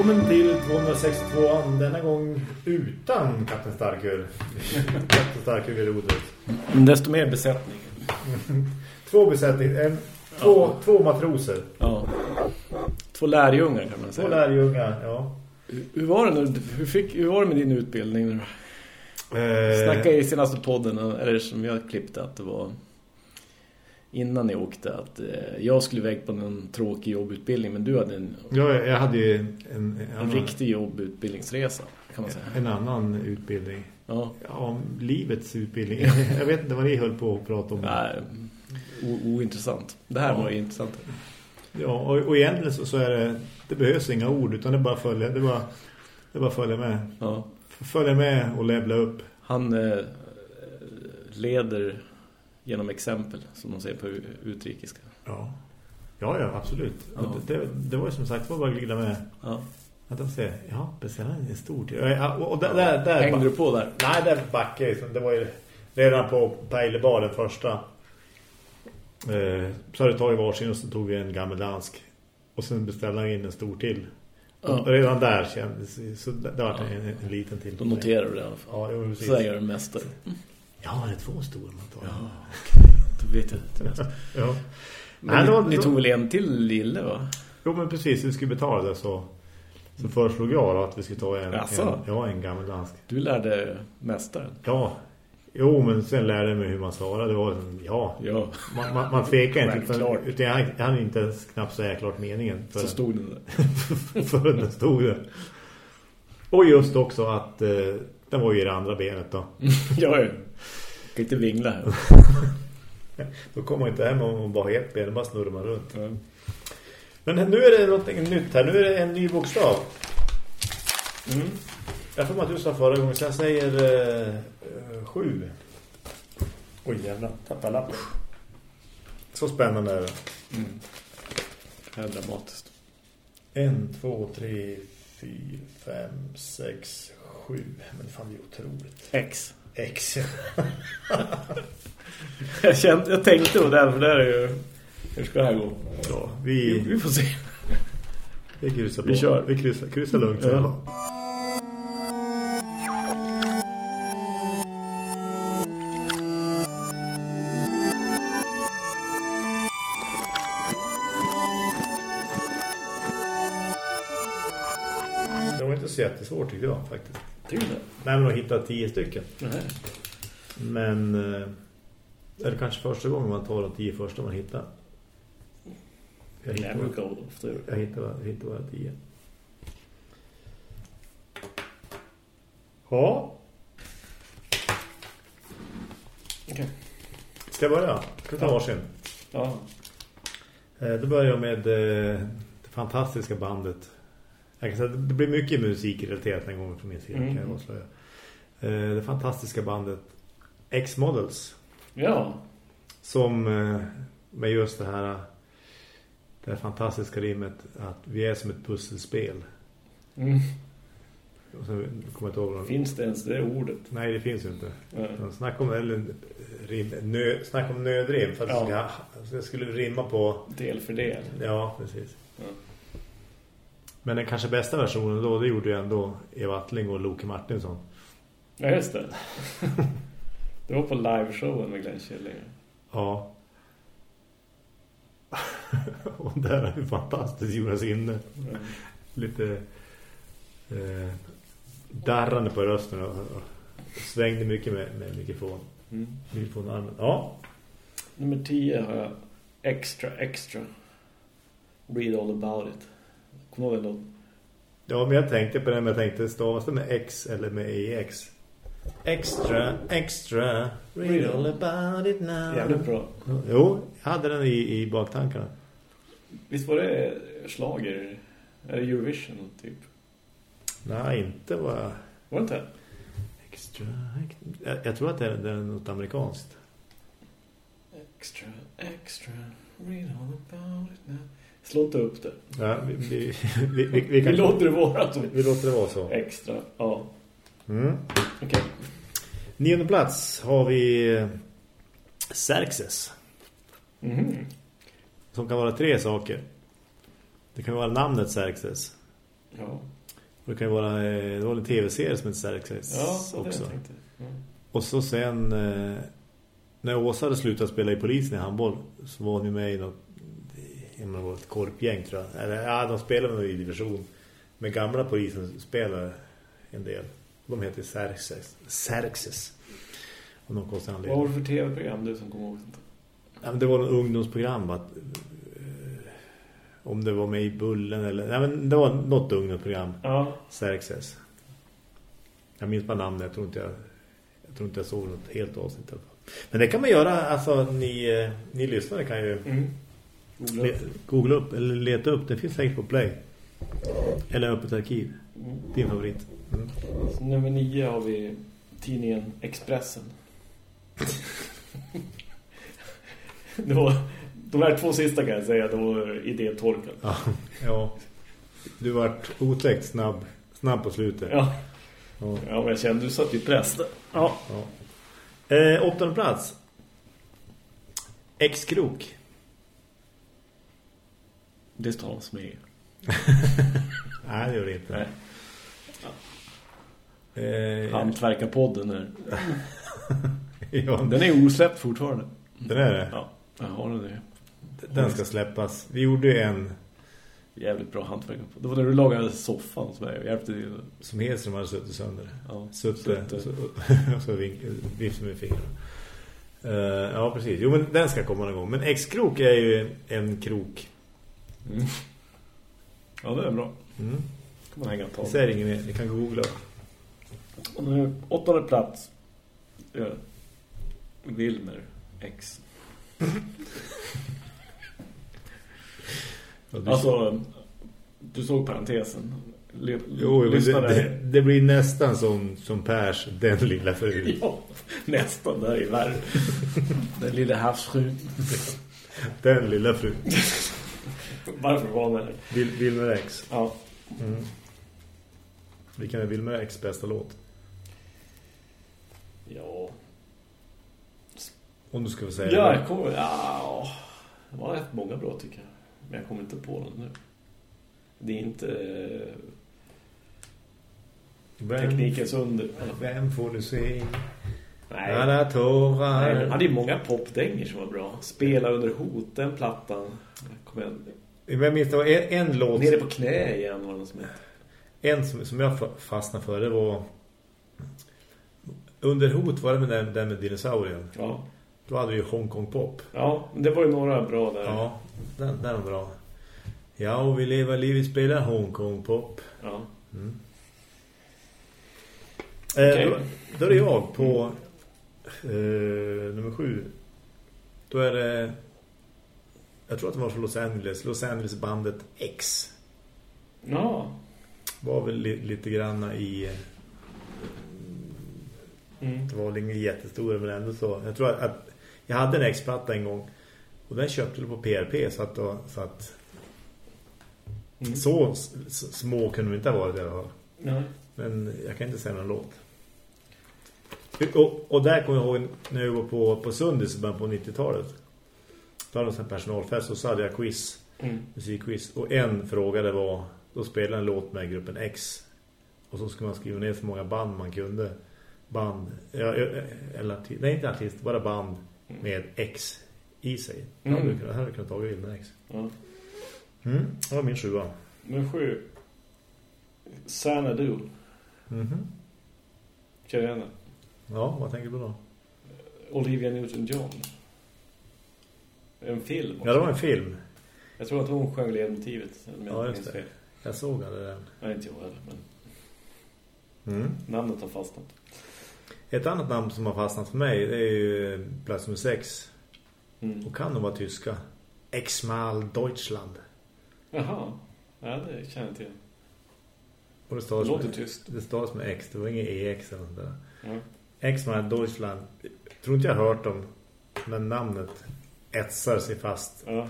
Välkommen till 262 denna gång utan Kapten Starköl. Kapten Starköl vid rodret. Desto mer besättning. två besättning, en, två, ja. två matroser. Ja. Två lärjungar kan man säga. Två lärjungar, ja. Hur, hur var det nu? Hur, fick, hur var det med din utbildning? Eh... Snacka i senaste podden, eller som jag klippte att det var innan ni åkte att eh, jag skulle iväg på en tråkig jobbutbildning men du hade en Ja, jag hade ju en, en, en riktig jobbutbildningsresa kan man säga. En annan utbildning. Ja. ja livets utbildning. jag vet inte vad ni höll på att prata om. Nej, ointressant. Det här ja. var intressant. Ja, och, och egentligen så, så, är det det behövs inga ord utan det bara följer det bara det bara följer med. Ja. Följer med och levla upp. Han eh, leder genom exempel som de säger på utrikiska. Ja, ja, ja absolut. Ja. Det, det, var ju som sagt, var bara glida med. Ja. Att de säger, ja, beställaren är stor. Och där, där, där, Hängde du på där? Nej, där backade jag. Det var ju redan på Pejlebar den första. Eh, så hade vi tagit varsin och så tog vi en gammeldansk. Och sen beställde han in en stor till. Ja. Redan där kändes så det var ja. en, en, liten till. Då noterar du det i alla fall. Ja. Så är det mästare. Ja, det är två stora man tar. Ja, okej. Då vet jag inte ja. Men Nej, ni, då, ni tog väl en till lille va? Jo, men precis. Vi skulle betala det så, så föreslog jag att vi skulle ta en, en, ja, en gammal dansk. Du lärde mästaren? Ja. Jo, men sen lärde jag mig hur man svarade. Det var ja. ja. Man, man, man tvekar inte. Utan, utan jag, jag hann inte ens knappt säga klart meningen. För, så stod den där. för den stod där. Och just också att eh, den var ju i det andra benet då. ja kan inte vingla här. Då kommer man inte hem om man bara har ett ben, bara snurrar man runt. Mm. Men nu är det något nytt här. Nu är det en ny bokstav. Mm. Jag får att du sa förra gången, så jag säger eh, sju. Oj jävlar, tappa lappen. Så spännande är det. Mm. Det är dramatiskt. En, två, tre, fyra, fem, sex, sju. Men fan det är otroligt. X. X. jag, kände, jag tänkte på det, för det är ju... Hur ska det här gå? Ja, vi, vi, vi får se. Vi kryssar på. Vi kör. Vi kryssar, kryssar lugnt. Ja. Det var inte så jättesvårt tycker jag faktiskt. Tycker du Nej, men att hitta tio stycken. Nej. Men eh, är det kanske första gången man tar de tio första man hittar. Jag hittar, jag brukar ofta Jag hittar, jag hittar bara tio. Ja. Okej. Okay. Ska jag börja? Ska jag ta varsin? Ja. Eh, då börjar jag med eh, det fantastiska bandet jag kan säga det blir mycket musikrelaterat en gång från min sida mm. kan jag avslöja. Eh, det fantastiska bandet X-Models. Ja. Som eh, med just det här det här fantastiska rimmet att vi är som ett pusselspel. Mm. Och sen kommer jag ihåg Finns det ens det ordet? Nej, det finns ju inte. Mm. Snack om eller rim, nö, snack om nödrim för att ja. ska, det skulle rimma på del för del. Ja, precis. Mm. Men den kanske bästa versionen då, det gjorde ju ändå Eva Attling och Loke Martinsson. Ja, just det. det var på liveshowen med Glenn Killing. Ja. och där är ju fantastiskt Jonas inne. Mm. Lite eh, darrande på rösten och, och svängde mycket med, med mikrofon. Mm. Mikrofonarmen. Ja. Nummer 10 har jag extra, extra. Read all about it. Kommer du ihåg Ja, men jag tänkte på det, men jag tänkte stavas det med X eller med EX? Extra, extra, read all about it now. Jävligt bra. Jo, jag hade den i, i baktankarna. Visst var det slager? Är det Eurovision typ? Nej, inte var... Var det inte? Extra, extra. Jag, jag tror att det är, det är något amerikanskt. Extra, extra, read all about it now. Slå inte upp det. Ja, vi, vi, vi, vi, vi, kan... vi låter det vara så. Vi låter det vara så. Extra, ja. Mm. Okej. Okay. Nionde plats har vi eh, Xerxes. Mm. Som kan vara tre saker. Det kan vara namnet Xerxes. Ja. Det kan ju vara, eh, det var en tv-serie som heter Xerxes ja, också. Mm. Och så sen eh, när Åsa hade slutat spela i polisen i handboll så var ni med i något ett korpgäng tror jag. Eller, ja, de spelade nog i division. Men gamla polisen spelar en del. De heter Xerxes. Xerxes. Någon konstig anledning. Vad var det för tv-program du som kom ihåg? Ja, men det var en ungdomsprogram att, om det var med i Bullen eller... Nej, men det var något ungdomsprogram. Ja. Xerxes. Jag minns bara namnet. Jag tror inte jag, jag, tror inte jag såg något helt avsnitt. Men det kan man göra. Alltså, ni, eh, ni lyssnare kan ju mm. Googla, upp. googla upp eller leta upp. Det finns säkert på Play. Eller öppet arkiv. Mm. Din favorit. Mm. nummer nio har vi tidningen Expressen. det var, de här två sista kan jag säga, det var idétorkan. Ja, ja. Du vart otäckt snabb, snabb på slutet. Ja, ja. ja men jag kände du satt i press. Ja. ja. Eh, åttonde plats. X-krok. Det stavas med. Nej, det gör det inte. Nej. Eh, Hantverkarpodden är. ja. Den är osläppt fortfarande. Den är det? Ja, jag har den. Den ska släppas. Vi gjorde en... Jävligt bra hantverkarpodd. Det var när du lagade soffan som jag hjälpte dig. Som Hedström hade suttit sönder. Ja, Sutte. Och så vift med fingrarna. Uh, ja, precis. Jo, men den ska komma någon gång. Men X-krok är ju en krok. Mm. Ja, det är bra. Mm. kan man hänga tag. Det säger ingen mer. Ni kan googla. Och nu, åttonde plats. Ja. Wilmer X. alltså, du såg parentesen. Le jo, det, det, det, blir nästan som, som Pers, den lilla frun. ja, nästan, det är värre. den lilla havsfrun. den lilla frun. Varför var det? Vil Wilmer X. Ja. Mm. Vilken är Wilmer X bästa låt? Ja. Om du skulle säga ja, jag kommer, ja, det var rätt många bra tycker jag. Men jag kommer inte på den nu. Det är inte vem, teknikens under. Vem får du se? Nej. Alla tårar. Nej, han hade ju många popdänger som var bra. Spela under hot, den plattan. Kom igen. Jag minns det var en, en låt... Nere på knä igen var den som hette. En som, som jag fastnade för, det var... Under hot var det med den, den med dinosaurien. Ja. Då hade vi ju Hongkong Pop. Ja, det var ju några bra där. Ja, den, den var bra. Ja, och vi lever livet spelar Hongkong Pop. Ja. Mm. Okay. Eh, då, då, är det jag på eh, nummer sju. Då är det jag tror att det var från Los Angeles. Los Angeles bandet X. Ja. Var väl li lite granna i... Mm. Det var väl ingen jättestor men ändå så. Jag tror att, att jag hade en X-platta en gång. Och den köpte du på PRP så att... Då, så, att mm. så, små kunde de inte ha varit i alla fall. Ja. Men jag kan inte säga någon låt. Och, och där kommer jag ihåg när jag var på, på Sundis på 90-talet. Då hade en personalfest och så hade jag quiz, mm. musikquiz. Och en fråga var, då spelade en låt med gruppen X. Och så skulle man skriva ner så många band man kunde. Band, eller, nej inte artist, bara band med X i sig. Mm. Hade kunnat, hade kunnat ta in X. Ja. Mm, det var min sjua. Min sju. Xanadu. Mm -hmm. Känner du henne? Ja, vad tänker du då? Olivia Newton-John. En film också. Ja, det var en film. Jag tror att hon sjöng ledmotivet. Ja, just det. Jag såg aldrig den. Nej, inte jag heller, men... Mm. Namnet har fastnat. Ett annat namn som har fastnat för mig det är ju plats nummer sex. Mm. Och kan de vara tyska? Exmal Deutschland. Jaha, ja det känner jag till. Och det, stavas låter tyst. Det stavas med X, det var ingen EX eller något där. Ja. Exmal Deutschland. Tror inte jag har hört dem. Men namnet etsar sig fast. Ja.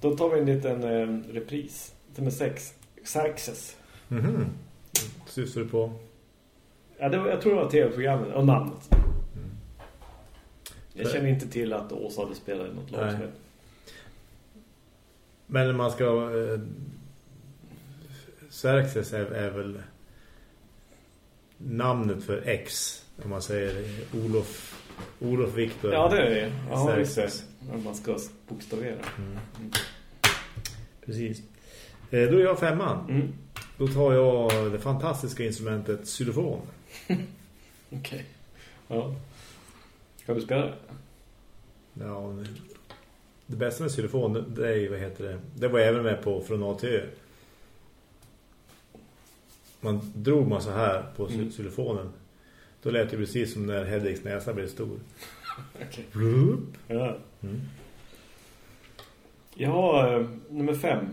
Då tar vi en liten eh, repris. Nummer sex. Xerxes. Mhm. Mm Syftar du på? Ja, det var, jag tror det var tv-programmet och namnet. Mm. Jag känner inte till att Åsa hade spelat i något lag. Men man ska... Eh, Xerxes är, är väl namnet för X om man säger Olof Olof Viktor. Ja, det är det. Ja, just det. Man ska bokstavera. Mm. Mm. Precis. Eh, då är jag femman. Mm. Då tar jag det fantastiska instrumentet xylofon. Okej. Okay. Ja. Ska du spela det? Ja, det bästa med xylofon det är ju, vad heter det? Det var jag även med på från A till Ö. Man drog man så här på mm. Då lät det precis som när Hedvigs näsa blev stor. Okay. Ja. Mm. Jag har uh, nummer fem.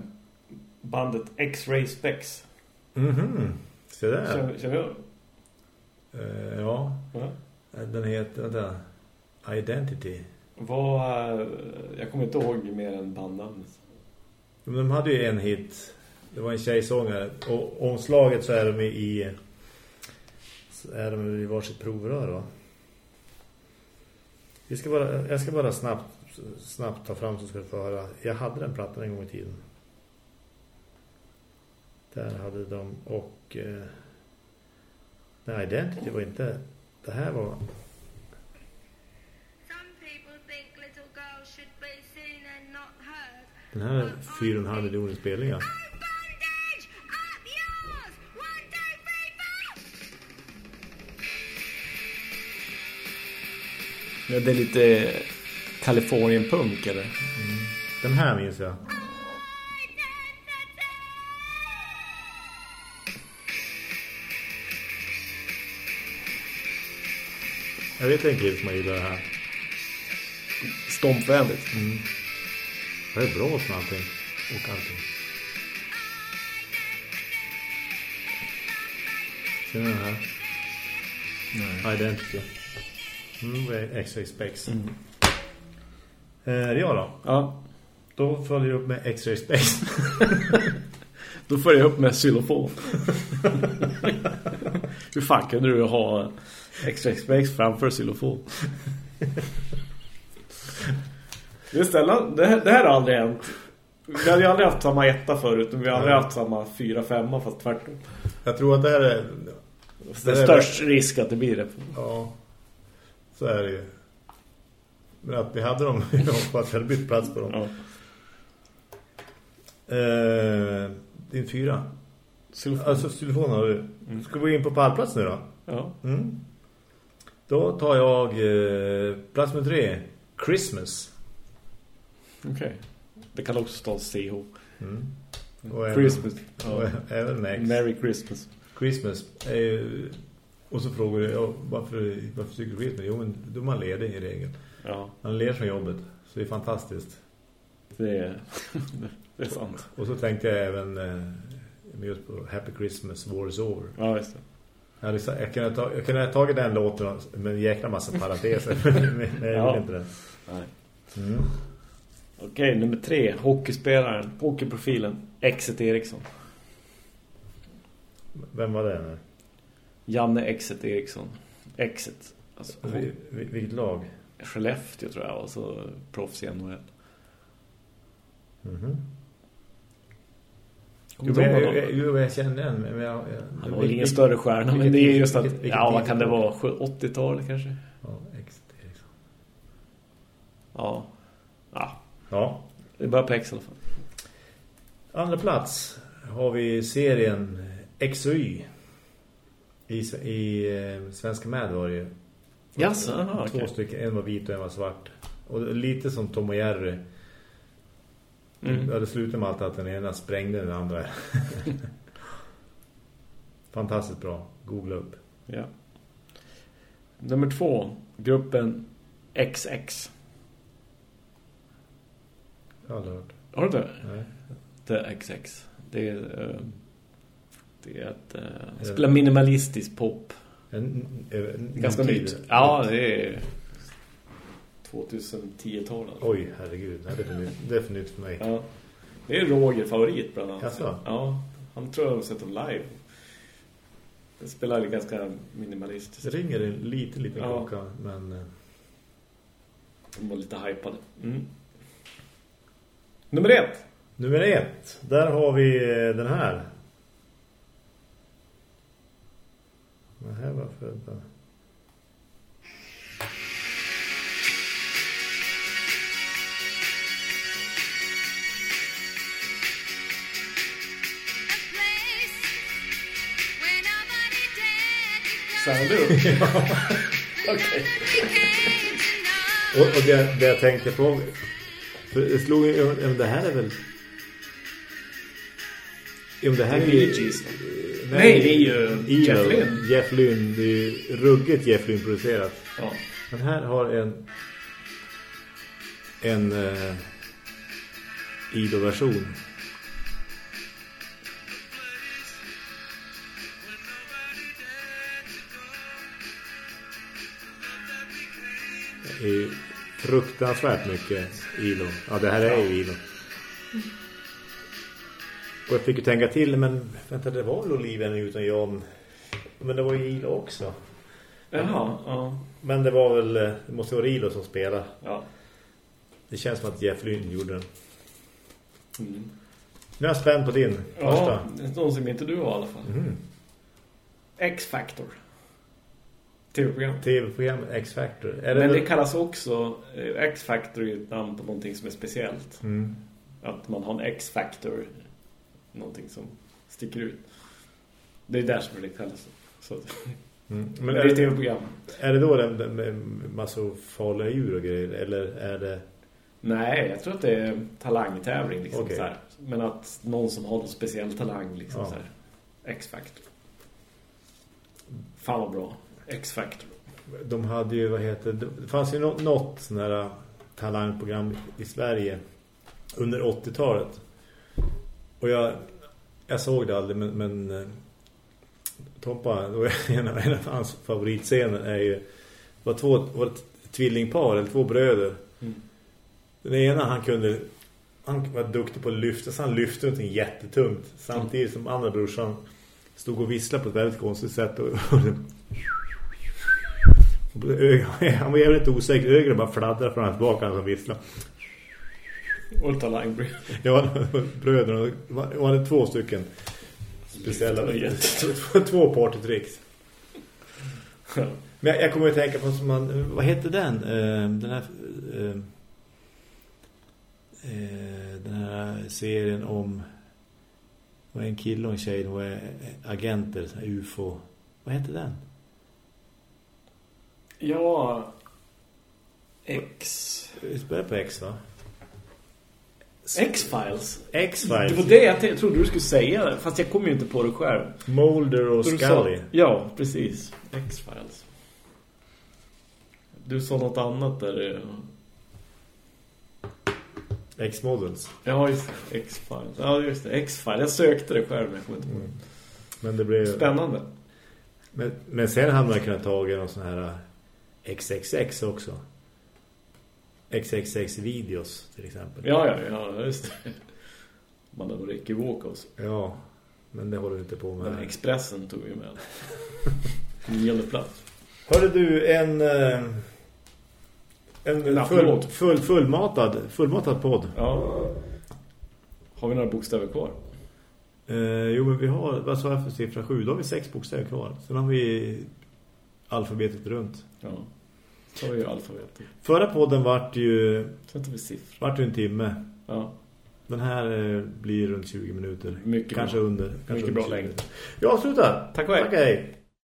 Bandet X-Ray Specs. Mhm. Se där. Känner, känner du? Uh, ja. ja. Den heter vänta, Identity. Vad, uh, jag kommer inte ihåg mer än bandnamnet. De hade ju en hit. Det var en tjejsångare. Och omslaget så är de i är de i varsitt provrör va? Vi ska bara, jag ska bara snabbt, snabbt ta fram så ska du få höra. Jag hade den plattan en gång i tiden. Där hade de och eh, nej, Identity var inte det här var Den här är 4,5 miljoner spelningar. Det är lite Kalifornien-punk, eller? Mm. Den här minns jag. Jag vet en kille som har gillat det här. Stompvänligt. Mm. Det är bra med allting. Och allting. Ser ni den här? Nej. Identity. Mm, X-ray specs. Mm. Eh, är det jag då? Ja. Då följer jag upp med X-ray specs. då följer jag upp med xylofon. Hur fan kunde du ha X-ray specs framför xylofon? Just det, det, det här har aldrig hänt. Vi ju aldrig haft samma etta förut, men vi har aldrig haft samma fyra, femma, fast tvärtom. Jag tror att det här är... Det är störst risk att det blir det. Ja. Så är det ju. Men att vi hade dem på att vi hade bytt plats på dem. Ja. Eh, din fyra. Xylofon. Alltså xylofon har du. Mm. Ska vi gå in på pallplats nu då? Ja. Mm. Då tar jag eh, plats med tre. Christmas. Okej. Okay. Det kan också stå CH. Mm. Och Christmas. Även, och även. Merry Christmas. Christmas är ju och så frågar jag, varför, varför tycker du skit med? Jo, men då är man ledig i regel. Ja. Man ler från jobbet. Så det är fantastiskt. Det är, det är sant. Och så tänkte jag även eh, just på Happy Christmas, War is over. Ja, just det. Jag, liksom, jag, kunde ta, jag kunde ha tagit den låten med en jäkla massa parenteser. men jag ja. inte det. Nej. Mm. Okej, nummer tre. Hockeyspelaren, hockeyprofilen, Exet Eriksson. Vem var det nu? Janne Exet Eriksson. Exet. Alltså, vilket lag? Skellefteå tror jag. Och så proffs i NHL. Mm jo, jag, jo, jag känner den. Men jag, jag, Han var ingen större stjärna, men det är just att... Vilket, ja, vad kan det vara? 80-tal kanske? Ja, Exet Eriksson. Ja. Ja. Ja. Det bara på X i alla fall. Andra plats har vi serien X och Y. I, i eh, Svenska Mad var det ju. Yes, aha, två okay. stycken, en var vit och en var svart. Och lite som Tom och Jerry. Mm. Ja, det slutade med allt att den ena sprängde den andra. Fantastiskt bra. Googla upp. Ja. Nummer två. Gruppen XX. Jag har aldrig hört. Har du det? Nej. The XX. Det är... Uh, det är att uh, spela minimalistisk pop. En, en, en Ganska nytt. Ja, det är 2010-talet. Oj, herregud. Det är för nytt, det är för, nytt för mig. Ja. Det är Roger favorit bland annat. Jaså? Ja, han tror jag har sett dem live. Det spelar ganska minimalistiskt. Det ringer en lite, lite ja. klocka, men... Eh, De var lite hypade. Mm. Nummer ett. Nummer ett. Där har vi eh, den här. Det här var födda. Säger du? Okej. Och, och det, det jag tänkte på för det slog ju, ja, det här är väl Jo, det här är ju... Nej, det är ju Jeff Elo, Lynne. Jeff Lynne, det är ju ruggigt Jeff Lynne producerat. Ja. Men här har en en uh, Ido-version. Det är fruktansvärt mycket Ilo. Ja, det här är ju Ilo. Och jag fick ju tänka till, men vänta, det var väl Oliven utan John. Men det var ju Ilo också. Jaha, ja. Men det var väl, det måste vara Ilo som spelar. ja. Det känns som att Jeff Lynne gjorde den. Mm. Nu är jag spänd på din Ja, första. det är någon som inte du har i alla fall. Mm. X-Factor. TV-program. TV-program X-Factor. Det Men det väl- kallas också eh, X-Factor är ett namn på någonting som är speciellt. Mm. Att man har en X-Factor. Någonting som sticker ut. Det är där som det kallas. Så, Mm. men Men det är ett TV-program. är det då den, med massor farliga djur och grejer? Eller är det... Nej, jag tror att det är talangtävling liksom Okej. så här. Men att någon som har någon speciell talang liksom Ja. X-Factor. Fan vad bra. X-Factor. De hade ju, vad heter det? Det fanns ju något, något sån här talangprogram i Sverige under 80-talet. Och jag, jag såg det aldrig, men, men eh, Tompa, en, av- en av hans favoritscener är ju var två var ett tvillingpar eller två bröder. Mm. Den ena han kunde han var duktig på att lyfta så han lyfte någonting jättetungt samtidigt som andra brorsan stod och visslade på ett väldigt konstigt sätt och, och ögon- han var jävligt osäker ögonen bara fladdrade fram och tillbaka han visslade. Och talang. Ja, bröderna var, var det två stycken speciella Det två partytricks. Men jag, jag kommer att tänka på som man, vad heter den? Eh, den här eh, eh, den här serien om vad är en kille och en tjej och agenter, UFO. Vad heter den? Ja. X. Vi börjar på X va? X-Files. X-Files. Det var det jag trodde du skulle säga. Fast jag kommer ju inte på det själv. Mulder och Du sa- Scully. Ja, precis. X-Files. Du sa något annat där. eh, X-Models. Ja, just det. X-Files. Ja, just det. X-Files. Jag sökte det själv, men jag kommer inte på det. Men det blev... Spännande. Men, men sen hade man kunnat ta någon sån här XXX också. XXX-videos till exempel. Ja, ja, ja, just det. Man hade varit ekivokos. Ja, men det håller du inte på med. Men Expressen tog ju med. Nionde plats. Hörde du en... äh, En full, full, fullmatad, fullmatad podd. Ja. Har vi några bokstäver kvar? Eh, jo, men vi har, vad sa jag för siffra? Sju. Då har vi sex bokstäver kvar. Sen har vi alfabetet runt. Ja. Så vi ju alfabetet. Förra podden vart ju, vi siffror. vart ju en timme. Ja. Den här eh, blir runt 20 minuter. Mycket kanske bra. under. Kanske Mycket under bra 20. längd. Ja, sluta. Tack och hej. Tack och hej.